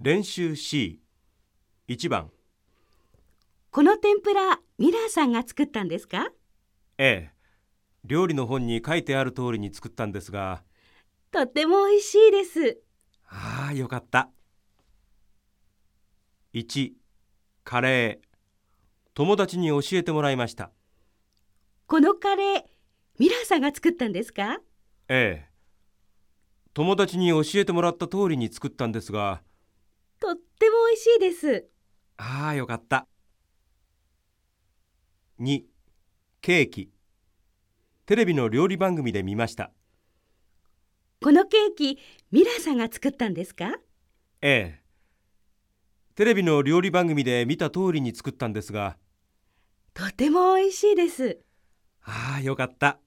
練習 C1 番。この天ぷらミラーさんが作ったんですか？A 料理の本に書いてある通りに作ったんですが。とっても美味しいです。ああよかった。1カレー。友達に教えてもらいました。このカレーミラーさんが作ったんですか？A 友達に教えてもらった通りに作ったんですがしいです。ああよかった。2ケーキ。テレビの料理番組で見ました。このケーキミラーさんが作ったんですか？ええ。テレビの料理番組で見た通りに作ったんですが。とても美味しいです。ああよかった